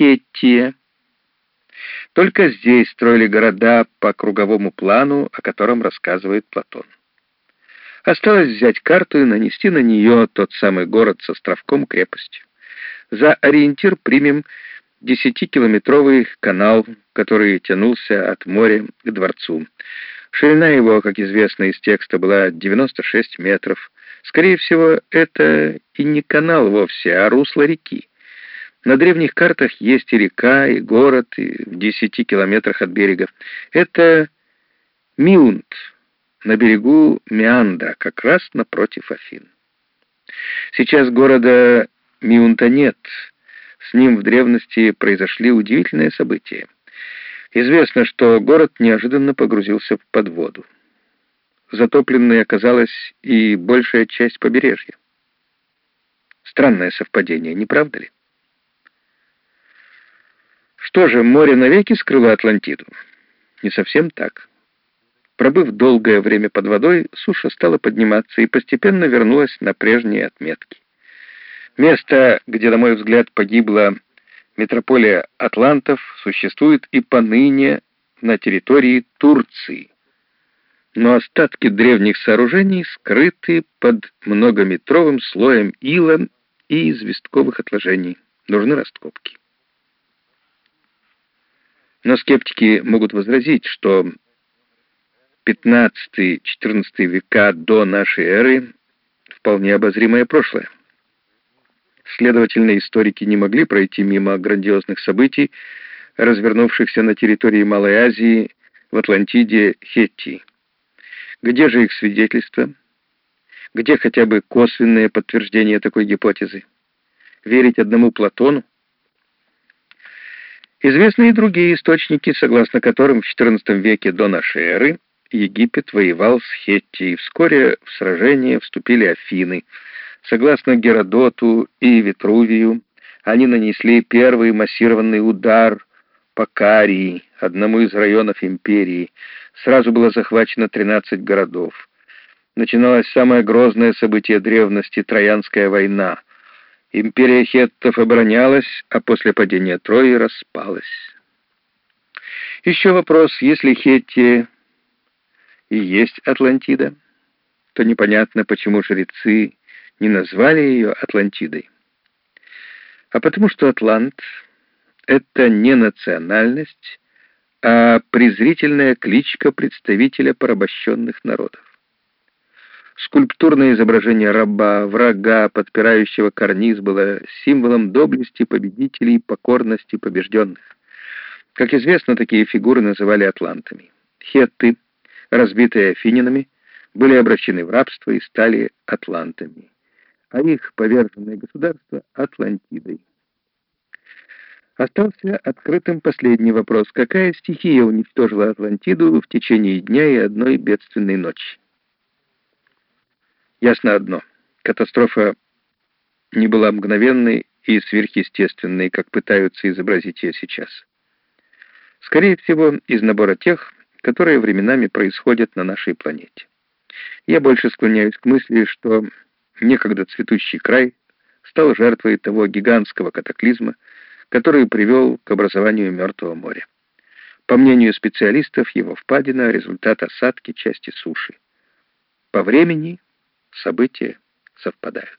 Хеттия. Только здесь строили города по круговому плану, о котором рассказывает Платон. Осталось взять карту и нанести на нее тот самый город с островком крепостью. За ориентир примем десятикилометровый канал, который тянулся от моря к дворцу. Ширина его, как известно из текста, была 96 метров. Скорее всего, это и не канал вовсе, а русло реки. На древних картах есть и река, и город, и в десяти километрах от берега. Это Миунт, на берегу Меандра, как раз напротив Афин. Сейчас города Миунта нет. С ним в древности произошли удивительные события. Известно, что город неожиданно погрузился под воду. Затопленной оказалась и большая часть побережья. Странное совпадение, не правда ли? Что же, море навеки скрыло Атлантиду? Не совсем так. Пробыв долгое время под водой, суша стала подниматься и постепенно вернулась на прежние отметки. Место, где, на мой взгляд, погибла метрополия атлантов, существует и поныне на территории Турции. Но остатки древних сооружений скрыты под многометровым слоем ила и известковых отложений. Нужны раскопки. Но скептики могут возразить, что 15-14 века до нашей эры вполне обозримое прошлое. Следовательно, историки не могли пройти мимо грандиозных событий, развернувшихся на территории Малой Азии, в Атлантиде, Хетти. Где же их свидетельства? Где хотя бы косвенное подтверждение такой гипотезы? Верить одному Платону? Известны и другие источники, согласно которым в XIV веке до нашей эры Египет воевал с Хетти, и вскоре в сражение вступили Афины. Согласно Геродоту и Витрувию, они нанесли первый массированный удар по Карии, одному из районов империи. Сразу было захвачено 13 городов. Начиналось самое грозное событие древности — Троянская война. Империя хеттов оборонялась, а после падения Трои распалась. Еще вопрос, если хетты и есть Атлантида, то непонятно, почему жрецы не назвали ее Атлантидой. А потому что Атлант — это не национальность, а презрительная кличка представителя порабощенных народов. Скульптурное изображение раба, врага, подпирающего карниз, было символом доблести победителей и покорности побежденных. Как известно, такие фигуры называли атлантами. Хетты — разбитые афининами, были обращены в рабство и стали атлантами, а их поверженное государство — Атлантидой. Остался открытым последний вопрос. Какая стихия уничтожила Атлантиду в течение дня и одной бедственной ночи? Ясно одно. Катастрофа не была мгновенной и сверхъестественной, как пытаются изобразить ее сейчас. Скорее всего, из набора тех, которые временами происходят на нашей планете. Я больше склоняюсь к мысли, что некогда цветущий край стал жертвой того гигантского катаклизма, который привел к образованию Мертвого моря. По мнению специалистов, его впадина — результат осадки части суши. По времени события совпадают.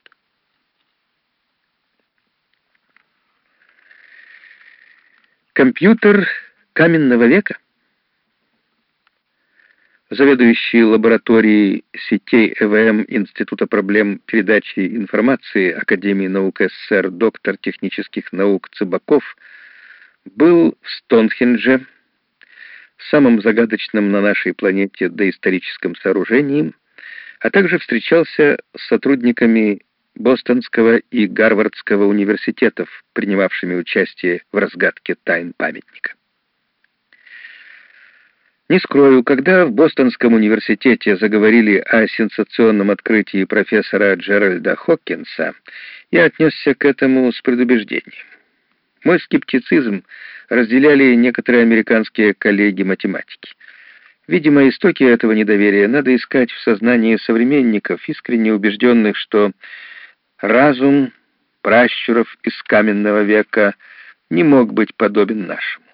Компьютер каменного века — заведующий лабораторией сетей ЭВМ Института проблем передачи информации Академии наук СССР доктор технических наук Цыбаков был в Стоунхендже, самом загадочном на нашей планете доисторическом сооружении, а также встречался с сотрудниками Бостонского и Гарвардского университетов, принимавшими участие в разгадке тайн памятника. Не скрою, когда в Бостонском университете заговорили о сенсационном открытии профессора Джеральда Хокинса, я отнесся к этому с предубеждением. Мой скептицизм разделяли некоторые американские коллеги-математики. Видимо, истоки этого недоверия надо искать в сознании современников, искренне убежденных, что разум пращуров из каменного века не мог быть подобен нашему.